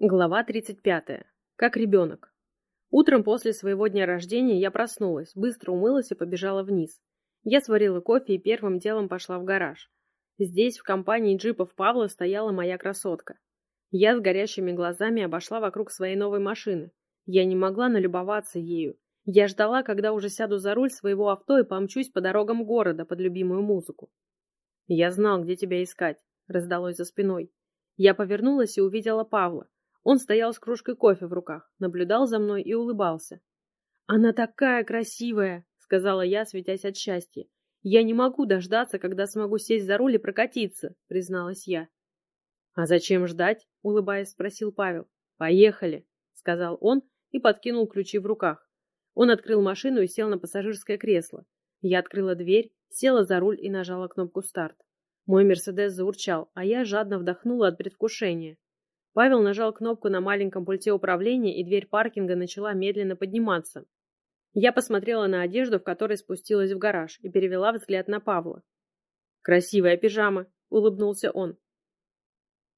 Глава 35. Как ребенок. Утром после своего дня рождения я проснулась, быстро умылась и побежала вниз. Я сварила кофе и первым делом пошла в гараж. Здесь, в компании джипов Павла, стояла моя красотка. Я с горящими глазами обошла вокруг своей новой машины. Я не могла налюбоваться ею. Я ждала, когда уже сяду за руль своего авто и помчусь по дорогам города под любимую музыку. «Я знал, где тебя искать», — раздалось за спиной. Я повернулась и увидела Павла. Он стоял с кружкой кофе в руках, наблюдал за мной и улыбался. «Она такая красивая!» — сказала я, светясь от счастья. «Я не могу дождаться, когда смогу сесть за руль и прокатиться», — призналась я. «А зачем ждать?» — улыбаясь, спросил Павел. «Поехали», — сказал он и подкинул ключи в руках. Он открыл машину и сел на пассажирское кресло. Я открыла дверь, села за руль и нажала кнопку «Старт». Мой «Мерседес» заурчал, а я жадно вдохнула от предвкушения. Павел нажал кнопку на маленьком пульте управления, и дверь паркинга начала медленно подниматься. Я посмотрела на одежду, в которой спустилась в гараж, и перевела взгляд на Павла. «Красивая пижама», — улыбнулся он.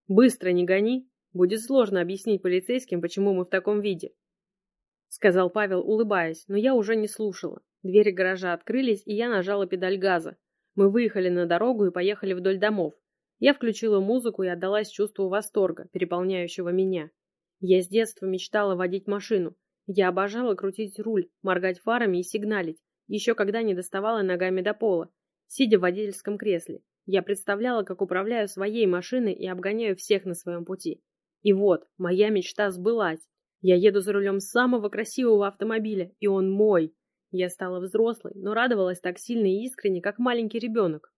«Быстро не гони. Будет сложно объяснить полицейским, почему мы в таком виде», — сказал Павел, улыбаясь, но я уже не слушала. Двери гаража открылись, и я нажала педаль газа. Мы выехали на дорогу и поехали вдоль домов. Я включила музыку и отдалась чувству восторга, переполняющего меня. Я с детства мечтала водить машину. Я обожала крутить руль, моргать фарами и сигналить, еще когда не доставала ногами до пола, сидя в водительском кресле. Я представляла, как управляю своей машиной и обгоняю всех на своем пути. И вот, моя мечта сбылась. Я еду за рулем самого красивого автомобиля, и он мой. Я стала взрослой, но радовалась так сильно и искренне, как маленький ребенок.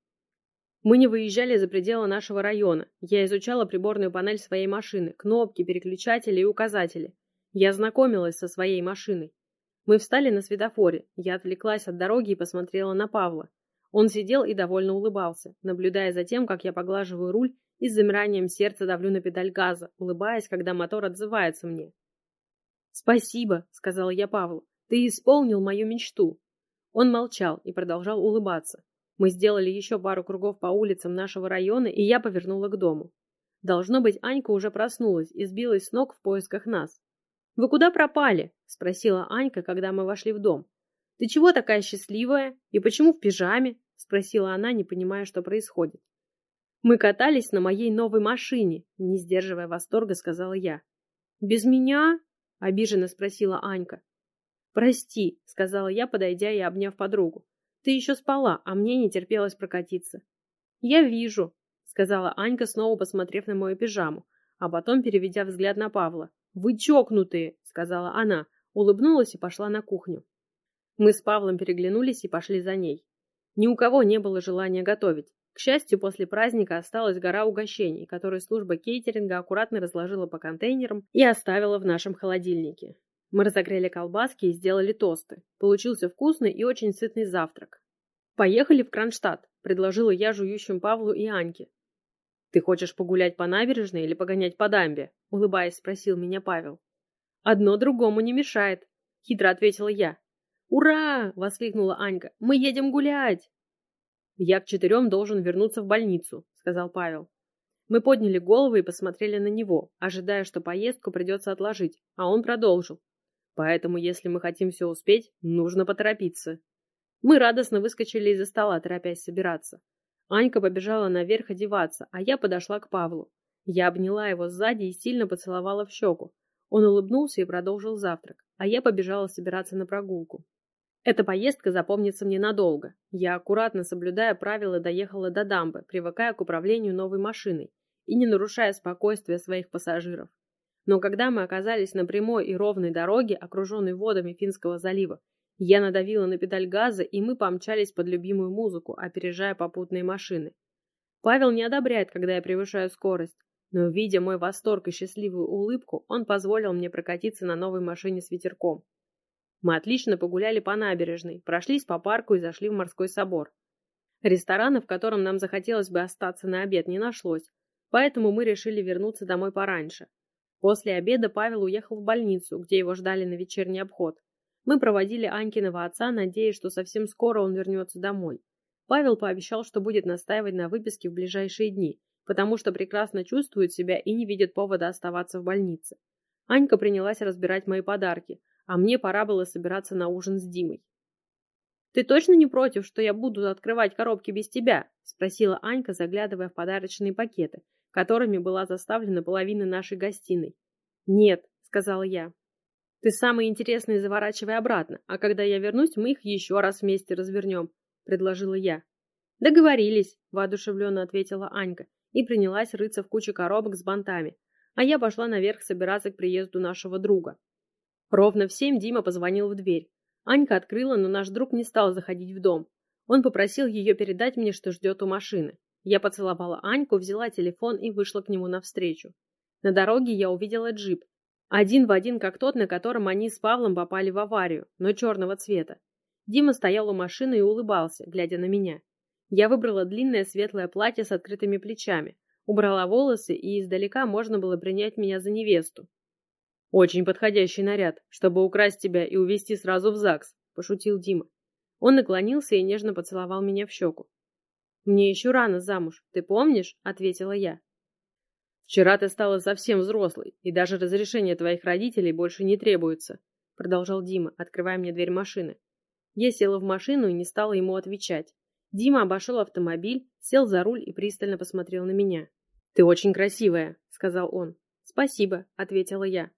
Мы не выезжали за пределы нашего района. Я изучала приборную панель своей машины, кнопки, переключатели и указатели. Я знакомилась со своей машиной. Мы встали на светофоре. Я отвлеклась от дороги и посмотрела на Павла. Он сидел и довольно улыбался, наблюдая за тем, как я поглаживаю руль и с замиранием сердца давлю на педаль газа, улыбаясь, когда мотор отзывается мне. «Спасибо», — сказала я Павлу. «Ты исполнил мою мечту». Он молчал и продолжал улыбаться. Мы сделали еще пару кругов по улицам нашего района, и я повернула к дому. Должно быть, Анька уже проснулась и сбилась с ног в поисках нас. «Вы куда пропали?» – спросила Анька, когда мы вошли в дом. «Ты чего такая счастливая? И почему в пижаме?» – спросила она, не понимая, что происходит. «Мы катались на моей новой машине», – не сдерживая восторга, сказала я. «Без меня?» – обиженно спросила Анька. «Прости», – сказала я, подойдя и обняв подругу. Ты еще спала, а мне не терпелось прокатиться. Я вижу, сказала Анька, снова посмотрев на мою пижаму, а потом переведя взгляд на Павла. Вы чокнутые, сказала она, улыбнулась и пошла на кухню. Мы с Павлом переглянулись и пошли за ней. Ни у кого не было желания готовить. К счастью, после праздника осталась гора угощений, которые служба кейтеринга аккуратно разложила по контейнерам и оставила в нашем холодильнике. Мы разогрели колбаски и сделали тосты. Получился вкусный и очень сытный завтрак. «Поехали в Кронштадт», — предложила я жующим Павлу и Аньке. «Ты хочешь погулять по набережной или погонять по дамбе?» — улыбаясь, спросил меня Павел. «Одно другому не мешает», — хитро ответила я. «Ура!» — воскликнула Анька. «Мы едем гулять!» «Я к четырем должен вернуться в больницу», — сказал Павел. Мы подняли головы и посмотрели на него, ожидая, что поездку придется отложить, а он продолжил. Поэтому, если мы хотим все успеть, нужно поторопиться. Мы радостно выскочили из-за стола, торопясь собираться. Анька побежала наверх одеваться, а я подошла к Павлу. Я обняла его сзади и сильно поцеловала в щеку. Он улыбнулся и продолжил завтрак, а я побежала собираться на прогулку. Эта поездка запомнится мне надолго. Я, аккуратно соблюдая правила, доехала до дамбы, привыкая к управлению новой машиной и не нарушая спокойствия своих пассажиров. Но когда мы оказались на прямой и ровной дороге, окруженной водами Финского залива, я надавила на педаль газа, и мы помчались под любимую музыку, опережая попутные машины. Павел не одобряет, когда я превышаю скорость, но, видя мой восторг и счастливую улыбку, он позволил мне прокатиться на новой машине с ветерком. Мы отлично погуляли по набережной, прошлись по парку и зашли в морской собор. Ресторана, в котором нам захотелось бы остаться на обед, не нашлось, поэтому мы решили вернуться домой пораньше. После обеда Павел уехал в больницу, где его ждали на вечерний обход. Мы проводили Анькиного отца, надеясь, что совсем скоро он вернется домой. Павел пообещал, что будет настаивать на выписке в ближайшие дни, потому что прекрасно чувствует себя и не видит повода оставаться в больнице. Анька принялась разбирать мои подарки, а мне пора было собираться на ужин с Димой. «Ты точно не против, что я буду открывать коробки без тебя?» – спросила Анька, заглядывая в подарочные пакеты, которыми была заставлена половина нашей гостиной. «Нет», – сказала я. «Ты самые интересные заворачивай обратно, а когда я вернусь, мы их еще раз вместе развернем», – предложила я. «Договорились», – воодушевленно ответила Анька и принялась рыться в куче коробок с бантами, а я пошла наверх собираться к приезду нашего друга. Ровно в семь Дима позвонил в дверь. Анька открыла, но наш друг не стал заходить в дом. Он попросил ее передать мне, что ждет у машины. Я поцеловала Аньку, взяла телефон и вышла к нему навстречу. На дороге я увидела джип. Один в один, как тот, на котором они с Павлом попали в аварию, но черного цвета. Дима стоял у машины и улыбался, глядя на меня. Я выбрала длинное светлое платье с открытыми плечами, убрала волосы, и издалека можно было принять меня за невесту. «Очень подходящий наряд, чтобы украсть тебя и увезти сразу в ЗАГС», – пошутил Дима. Он наклонился и нежно поцеловал меня в щеку. «Мне еще рано замуж, ты помнишь?» – ответила я. «Вчера ты стала совсем взрослой, и даже разрешение твоих родителей больше не требуется», – продолжал Дима, открывая мне дверь машины. Я села в машину и не стала ему отвечать. Дима обошел автомобиль, сел за руль и пристально посмотрел на меня. «Ты очень красивая», – сказал он. «Спасибо», – ответила я.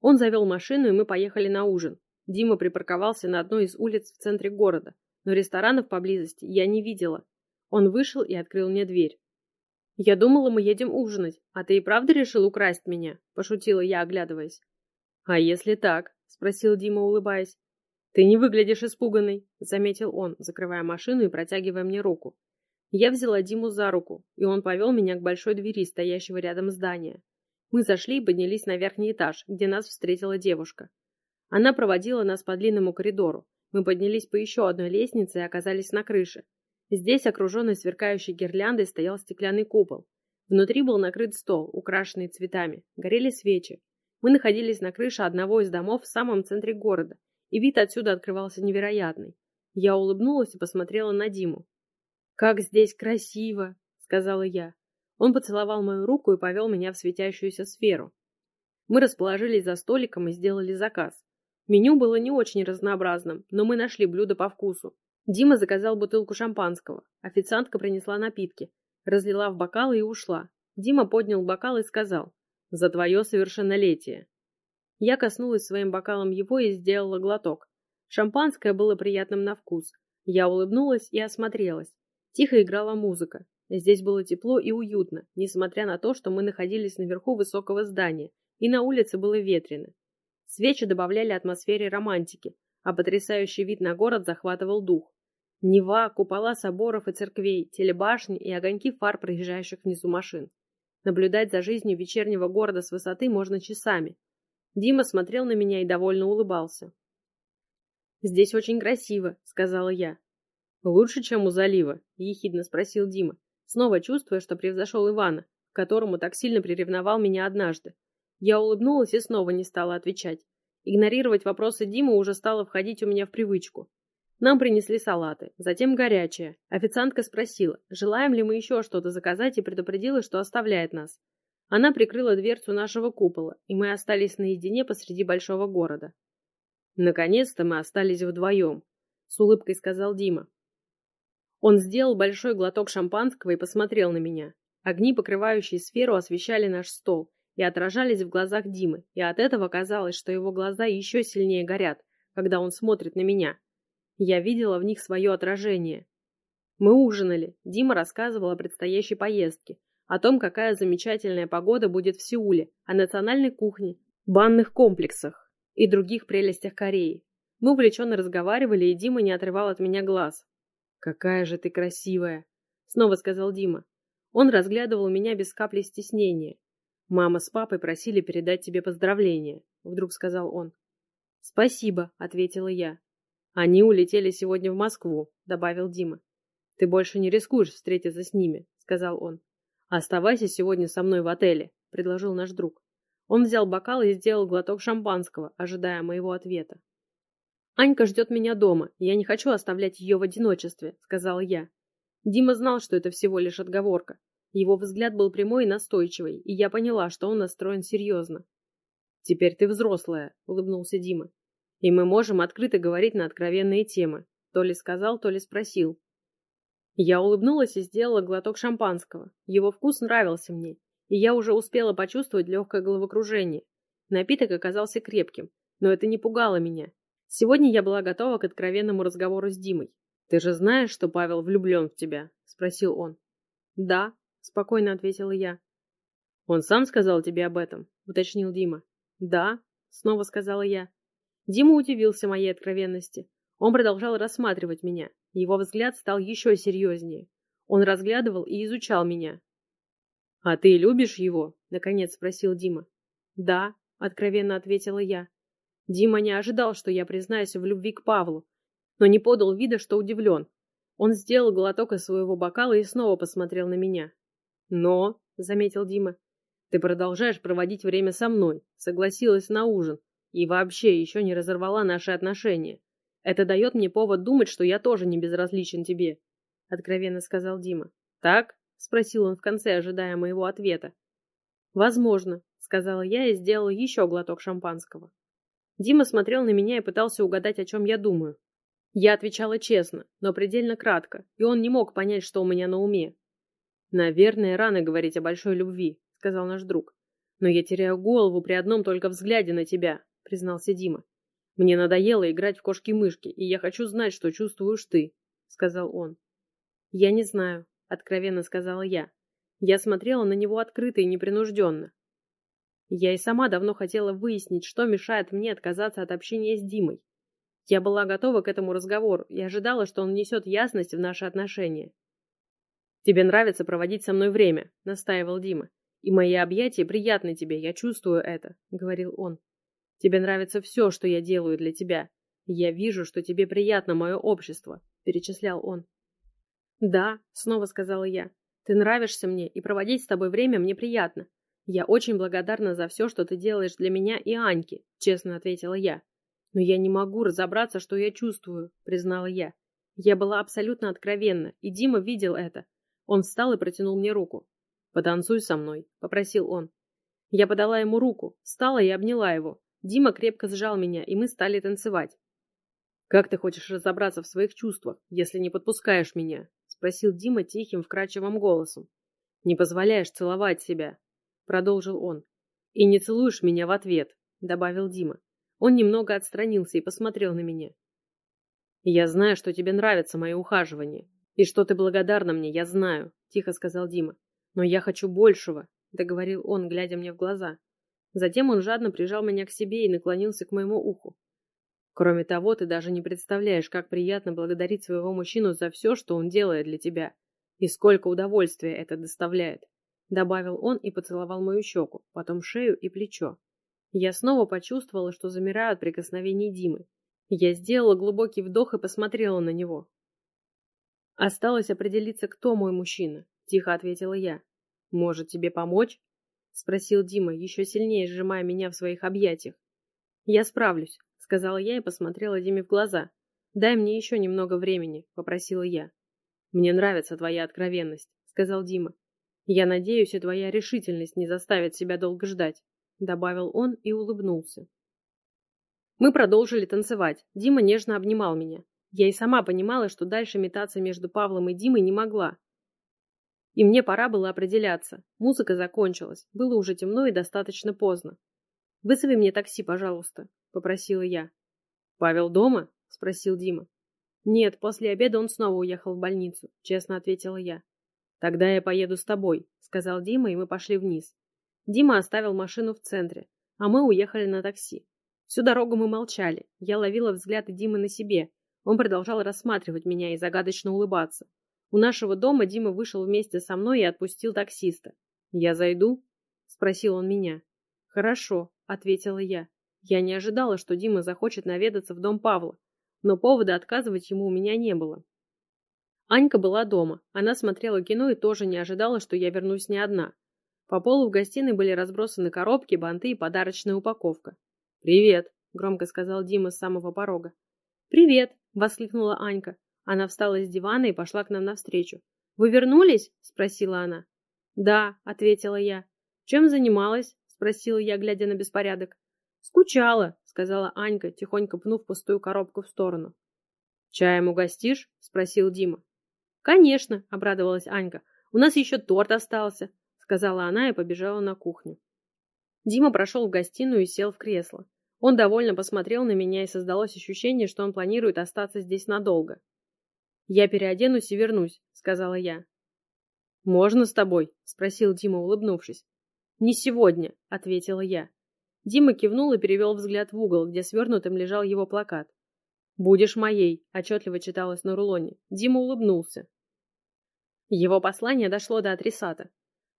Он завел машину, и мы поехали на ужин. Дима припарковался на одной из улиц в центре города, но ресторанов поблизости я не видела. Он вышел и открыл мне дверь. «Я думала, мы едем ужинать, а ты и правда решил украсть меня?» – пошутила я, оглядываясь. «А если так?» – спросил Дима, улыбаясь. «Ты не выглядишь испуганной», – заметил он, закрывая машину и протягивая мне руку. Я взяла Диму за руку, и он повел меня к большой двери, стоящего рядом здания. Мы зашли и поднялись на верхний этаж, где нас встретила девушка. Она проводила нас по длинному коридору. Мы поднялись по еще одной лестнице и оказались на крыше. Здесь, окруженный сверкающей гирляндой, стоял стеклянный купол. Внутри был накрыт стол, украшенный цветами. Горели свечи. Мы находились на крыше одного из домов в самом центре города, и вид отсюда открывался невероятный. Я улыбнулась и посмотрела на Диму. «Как здесь красиво!» — сказала я. Он поцеловал мою руку и повел меня в светящуюся сферу. Мы расположились за столиком и сделали заказ. Меню было не очень разнообразным, но мы нашли блюдо по вкусу. Дима заказал бутылку шампанского. Официантка принесла напитки. Разлила в бокалы и ушла. Дима поднял бокал и сказал «За твое совершеннолетие». Я коснулась своим бокалом его и сделала глоток. Шампанское было приятным на вкус. Я улыбнулась и осмотрелась. Тихо играла музыка. Здесь было тепло и уютно, несмотря на то, что мы находились наверху высокого здания, и на улице было ветрено. Свечи добавляли атмосфере романтики, а потрясающий вид на город захватывал дух. Нева, купола соборов и церквей, телебашни и огоньки фар проезжающих внизу машин. Наблюдать за жизнью вечернего города с высоты можно часами. Дима смотрел на меня и довольно улыбался. «Здесь очень красиво», — сказала я. «Лучше, чем у залива?» — ехидно спросил Дима снова чувствуя, что превзошел Ивана, которому так сильно приревновал меня однажды. Я улыбнулась и снова не стала отвечать. Игнорировать вопросы Димы уже стало входить у меня в привычку. Нам принесли салаты, затем горячее. Официантка спросила, желаем ли мы еще что-то заказать и предупредила, что оставляет нас. Она прикрыла дверцу нашего купола, и мы остались наедине посреди большого города. «Наконец-то мы остались вдвоем», — с улыбкой сказал Дима. Он сделал большой глоток шампанского и посмотрел на меня. Огни, покрывающие сферу, освещали наш стол и отражались в глазах Димы, и от этого казалось, что его глаза еще сильнее горят, когда он смотрит на меня. Я видела в них свое отражение. Мы ужинали. Дима рассказывал о предстоящей поездке, о том, какая замечательная погода будет в Сеуле, о национальной кухне, банных комплексах и других прелестях Кореи. Мы увлеченно разговаривали, и Дима не отрывал от меня глаз. «Какая же ты красивая!» — снова сказал Дима. Он разглядывал меня без капли стеснения. «Мама с папой просили передать тебе поздравления», — вдруг сказал он. «Спасибо», — ответила я. «Они улетели сегодня в Москву», — добавил Дима. «Ты больше не рискуешь встретиться с ними», — сказал он. «Оставайся сегодня со мной в отеле», — предложил наш друг. Он взял бокал и сделал глоток шампанского, ожидая моего ответа. «Анька ждет меня дома, я не хочу оставлять ее в одиночестве», — сказал я. Дима знал, что это всего лишь отговорка. Его взгляд был прямой и настойчивый, и я поняла, что он настроен серьезно. «Теперь ты взрослая», — улыбнулся Дима. «И мы можем открыто говорить на откровенные темы», — то ли сказал, то ли спросил. Я улыбнулась и сделала глоток шампанского. Его вкус нравился мне, и я уже успела почувствовать легкое головокружение. Напиток оказался крепким, но это не пугало меня. Сегодня я была готова к откровенному разговору с Димой. «Ты же знаешь, что Павел влюблен в тебя?» — спросил он. «Да», — спокойно ответила я. «Он сам сказал тебе об этом?» — уточнил Дима. «Да», — снова сказала я. Дима удивился моей откровенности. Он продолжал рассматривать меня. Его взгляд стал еще серьезнее. Он разглядывал и изучал меня. «А ты любишь его?» — наконец спросил Дима. «Да», — откровенно ответила я. Дима не ожидал, что я признаюсь в любви к Павлу, но не подал вида, что удивлен. Он сделал глоток из своего бокала и снова посмотрел на меня. «Но», — заметил Дима, — «ты продолжаешь проводить время со мной, согласилась на ужин и вообще еще не разорвала наши отношения. Это дает мне повод думать, что я тоже не безразличен тебе», — откровенно сказал Дима. «Так?» — спросил он в конце, ожидая моего ответа. «Возможно», — сказала я и сделала еще глоток шампанского. Дима смотрел на меня и пытался угадать, о чем я думаю. Я отвечала честно, но предельно кратко, и он не мог понять, что у меня на уме. «Наверное, рано говорить о большой любви», — сказал наш друг. «Но я теряю голову при одном только взгляде на тебя», — признался Дима. «Мне надоело играть в кошки-мышки, и я хочу знать, что чувствуешь ты», — сказал он. «Я не знаю», — откровенно сказала я. Я смотрела на него открыто и непринужденно. Я и сама давно хотела выяснить, что мешает мне отказаться от общения с Димой. Я была готова к этому разговору и ожидала, что он несет ясность в наши отношения. «Тебе нравится проводить со мной время», — настаивал Дима. «И мои объятия приятны тебе, я чувствую это», — говорил он. Тебе нравится все, что я делаю для тебя. Я вижу, что тебе приятно мое общество», — перечислял он. «Да», — снова сказала я, — «ты нравишься мне, и проводить с тобой время мне приятно. Я очень благодарна за все, что ты делаешь для меня и Аньки», — честно ответила я. «Но я не могу разобраться, что я чувствую», — признала я. Я была абсолютно откровенна, и Дима видел это. Он встал и протянул мне руку. «Потанцуй со мной», — попросил он. Я подала ему руку, встала и обняла его. Дима крепко сжал меня, и мы стали танцевать. «Как ты хочешь разобраться в своих чувствах, если не подпускаешь меня?» — спросил Дима тихим, вкрадчивым голосом. «Не позволяешь целовать себя», — продолжил он. «И не целуешь меня в ответ», — добавил Дима. Он немного отстранился и посмотрел на меня. «Я знаю, что тебе нравится мое ухаживание, и что ты благодарна мне, я знаю», — тихо сказал Дима. «Но я хочу большего», — договорил он, глядя мне в глаза. Затем он жадно прижал меня к себе и наклонился к моему уху. Кроме того, ты даже не представляешь, как приятно благодарить своего мужчину за все, что он делает для тебя, и сколько удовольствия это доставляет, добавил он и поцеловал мою щеку, потом шею и плечо. Я снова почувствовала, что замираю от прикосновений Димы. Я сделала глубокий вдох и посмотрела на него. Осталось определиться, кто мой мужчина, тихо ответила я. Может, тебе помочь? — спросил Дима, еще сильнее сжимая меня в своих объятиях. «Я справлюсь», — сказала я и посмотрела Диме в глаза. «Дай мне еще немного времени», — попросила я. «Мне нравится твоя откровенность», — сказал Дима. «Я надеюсь, и твоя решительность не заставит себя долго ждать», — добавил он и улыбнулся. Мы продолжили танцевать. Дима нежно обнимал меня. Я и сама понимала, что дальше метаться между Павлом и Димой не могла. И мне пора было определяться. Музыка закончилась. Было уже темно и достаточно поздно. «Вызови мне такси, пожалуйста», — попросила я. «Павел дома?» — спросил Дима. «Нет, после обеда он снова уехал в больницу», — честно ответила я. «Тогда я поеду с тобой», — сказал Дима, и мы пошли вниз. Дима оставил машину в центре, а мы уехали на такси. Всю дорогу мы молчали. Я ловила взгляды Димы на себе. Он продолжал рассматривать меня и загадочно улыбаться. У нашего дома Дима вышел вместе со мной и отпустил таксиста. «Я зайду?» — спросил он меня. «Хорошо», — ответила я. Я не ожидала, что Дима захочет наведаться в дом Павла, но повода отказывать ему у меня не было. Анька была дома. Она смотрела кино и тоже не ожидала, что я вернусь не одна. По полу в гостиной были разбросаны коробки, банты и подарочная упаковка. «Привет», — громко сказал Дима с самого порога. «Привет», — воскликнула Анька. Она встала с дивана и пошла к нам навстречу. «Вы вернулись?» – спросила она. «Да», — ответила я. «Чем занималась?» — спросила я, глядя на беспорядок. «Скучала», — сказала Анька, тихонько пнув пустую коробку в сторону. «Чаем угостишь?» — спросил Дима. «Конечно», — обрадовалась Анька. «У нас еще торт остался», — сказала она и побежала на кухню. Дима прошел в гостиную и сел в кресло. Он довольно посмотрел на меня, и создалось ощущение, что он планирует остаться здесь надолго. «Я переоденусь и вернусь», — сказала я. «Можно с тобой?» — спросил Дима, улыбнувшись. «Не сегодня», — ответила я. Дима кивнул и перевел взгляд в угол, где свернутым лежал его плакат. «Будешь моей», — отчетливо читалось на рулоне. Дима улыбнулся. Его послание дошло до адресата.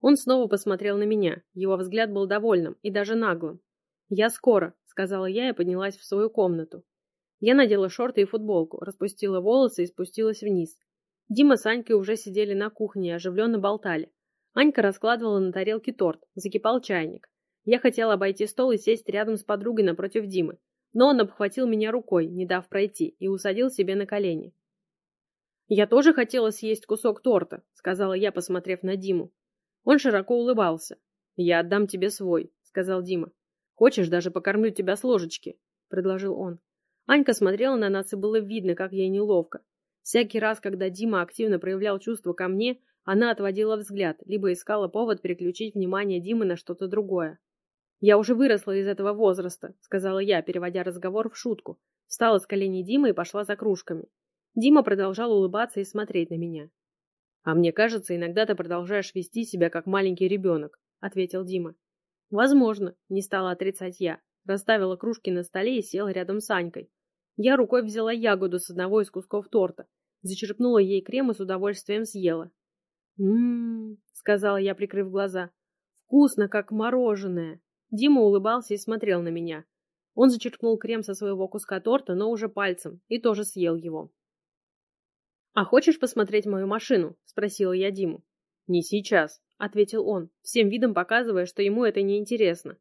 Он снова посмотрел на меня. Его взгляд был довольным и даже наглым. «Я скоро», — сказала я и поднялась в свою комнату. Я надела шорты и футболку, распустила волосы и спустилась вниз. Дима с Анькой уже сидели на кухне и оживленно болтали. Анька раскладывала на тарелке торт, закипал чайник. Я хотела обойти стол и сесть рядом с подругой напротив Димы, но он обхватил меня рукой, не дав пройти, и усадил себе на колени. «Я тоже хотела съесть кусок торта», — сказала я, посмотрев на Диму. Он широко улыбался. «Я отдам тебе свой», — сказал Дима. «Хочешь, даже покормлю тебя с ложечки», — предложил он. Анька смотрела на нас, и было видно, как ей неловко. Всякий раз, когда Дима активно проявлял чувства ко мне, она отводила взгляд, либо искала повод переключить внимание Димы на что-то другое. «Я уже выросла из этого возраста», — сказала я, переводя разговор в шутку. Встала с коленей Димы и пошла за кружками. Дима продолжал улыбаться и смотреть на меня. «А мне кажется, иногда ты продолжаешь вести себя как маленький ребенок», — ответил Дима. «Возможно», — не стала отрицать я. Расставила кружки на столе и села рядом с Анькой. Я рукой взяла ягоду с одного из кусков торта, зачерпнула ей крем и с удовольствием съела. «М-м-м», сказала я, прикрыв глаза. «Вкусно, как мороженое». Дима улыбался и смотрел на меня. Он зачерпнул крем со своего куска торта, но уже пальцем, и тоже съел его. «А хочешь посмотреть мою машину?» – спросила я Диму. «Не сейчас», – ответил он, всем видом показывая, что ему это не интересно.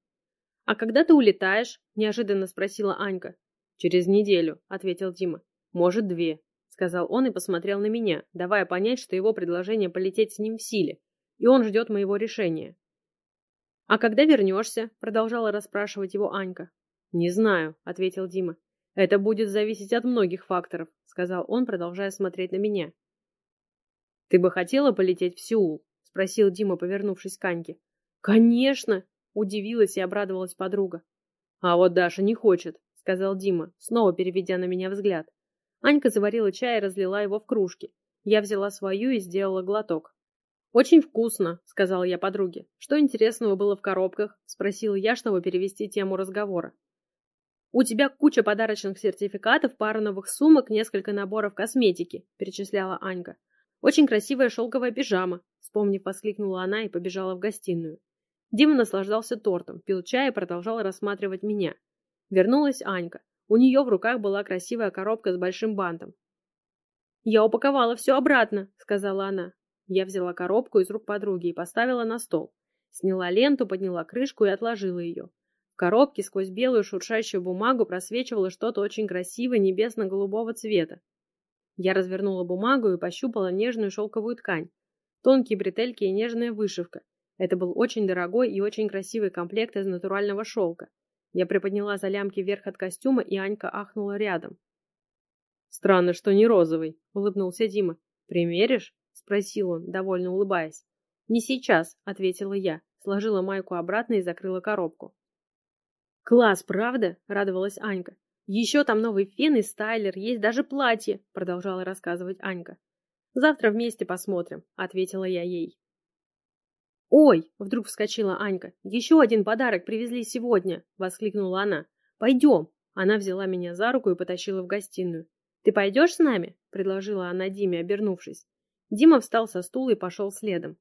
«А когда ты улетаешь?» – неожиданно спросила Анька. «Через неделю», – ответил Дима. «Может, две», – сказал он и посмотрел на меня, давая понять, что его предложение полететь с ним в силе, и он ждет моего решения. «А когда вернешься?» — продолжала расспрашивать его Анька. «Не знаю», — ответил Дима. «Это будет зависеть от многих факторов», — сказал он, продолжая смотреть на меня. «Ты бы хотела полететь в Сеул?» — спросил Дима, повернувшись к Аньке. «Конечно!» — удивилась и обрадовалась подруга. «А вот Даша не хочет», — сказал Дима, снова переведя на меня взгляд. Анька заварила чай и разлила его в кружки. Я взяла свою и сделала глоток. «Очень вкусно», — сказала я подруге. «Что интересного было в коробках?» — спросила я, чтобы перевести тему разговора. «У тебя куча подарочных сертификатов, пара новых сумок, несколько наборов косметики», — перечисляла Анька. «Очень красивая шелковая пижама», — вспомнив, воскликнула она и побежала в гостиную. Дима наслаждался тортом, пил чай и продолжал рассматривать меня. Вернулась Анька. У нее в руках была красивая коробка с большим бантом. «Я упаковала все обратно», — сказала она. Я взяла коробку из рук подруги и поставила на стол. Сняла ленту, подняла крышку и отложила ее. В коробке сквозь белую шуршащую бумагу просвечивало что-то очень красивое небесно-голубого цвета. Я развернула бумагу и пощупала нежную шелковую ткань. Тонкие бретельки и нежная вышивка. Это был очень дорогой и очень красивый комплект из натурального шелка. Я приподняла за лямки вверх от костюма, и Анька ахнула рядом. «Странно, что не розовый», — улыбнулся Дима. «Примеришь?» спросил он, довольно улыбаясь. «Не сейчас», — ответила я, сложила майку обратно и закрыла коробку. «Класс, правда?» — радовалась Анька. «Еще там новый фен и стайлер, есть даже платье», — продолжала рассказывать Анька. «Завтра вместе посмотрим», — ответила я ей. «Ой!» — вдруг вскочила Анька. «Еще один подарок привезли сегодня!» — воскликнула она. «Пойдем!» Она взяла меня за руку и потащила в гостиную. «Ты пойдешь с нами?» — предложила она Диме, обернувшись. Дима встал со стула и пошел следом.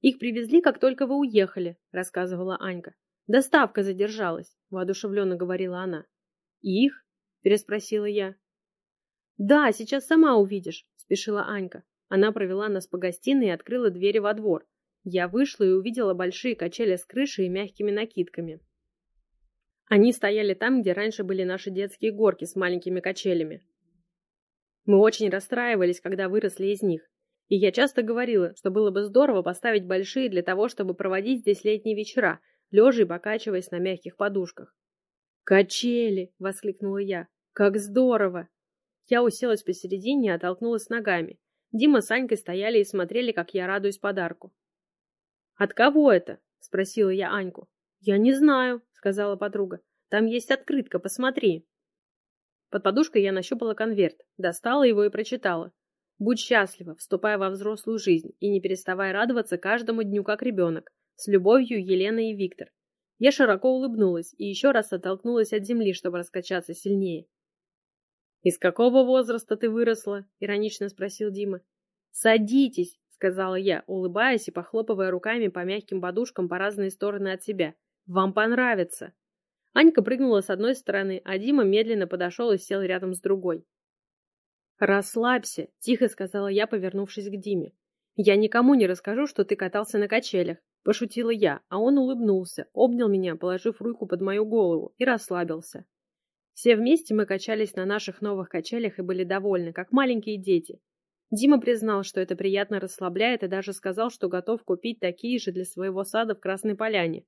«Их привезли, как только вы уехали», — рассказывала Анька. «Доставка задержалась», — воодушевленно говорила она. «Их?» — переспросила я. «Да, сейчас сама увидишь», — спешила Анька. Она провела нас по гостиной и открыла двери во двор. Я вышла и увидела большие качели с крышей и мягкими накидками. Они стояли там, где раньше были наши детские горки с маленькими качелями. Мы очень расстраивались, когда выросли из них. И я часто говорила, что было бы здорово поставить большие для того, чтобы проводить здесь летние вечера, лежа и покачиваясь на мягких подушках. «Качели!» — воскликнула я. «Как здорово!» Я уселась посередине и оттолкнулась ногами. Дима с Анькой стояли и смотрели, как я радуюсь подарку. «От кого это?» — спросила я Аньку. «Я не знаю», — сказала подруга. «Там есть открытка, посмотри». Под подушкой я нащупала конверт, достала его и прочитала. «Будь счастлива, вступая во взрослую жизнь и не переставай радоваться каждому дню как ребенок. С любовью, Елена и Виктор». Я широко улыбнулась и еще раз оттолкнулась от земли, чтобы раскачаться сильнее. «Из какого возраста ты выросла?» — иронично спросил Дима. «Садитесь!» — сказала я, улыбаясь и похлопывая руками по мягким подушкам по разные стороны от себя. «Вам понравится!» Анька прыгнула с одной стороны, а Дима медленно подошел и сел рядом с другой. «Расслабься!» — тихо сказала я, повернувшись к Диме. «Я никому не расскажу, что ты катался на качелях», — пошутила я, а он улыбнулся, обнял меня, положив руку под мою голову, и расслабился. Все вместе мы качались на наших новых качелях и были довольны, как маленькие дети. Дима признал, что это приятно расслабляет, и даже сказал, что готов купить такие же для своего сада в Красной Поляне.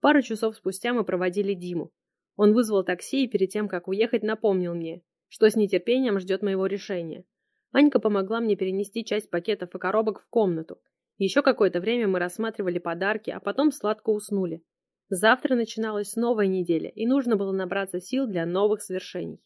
Пару часов спустя мы проводили Диму. Он вызвал такси и перед тем, как уехать, напомнил мне, что с нетерпением ждет моего решения. Анька помогла мне перенести часть пакетов и коробок в комнату. Еще какое-то время мы рассматривали подарки, а потом сладко уснули. Завтра начиналась новая неделя, и нужно было набраться сил для новых свершений.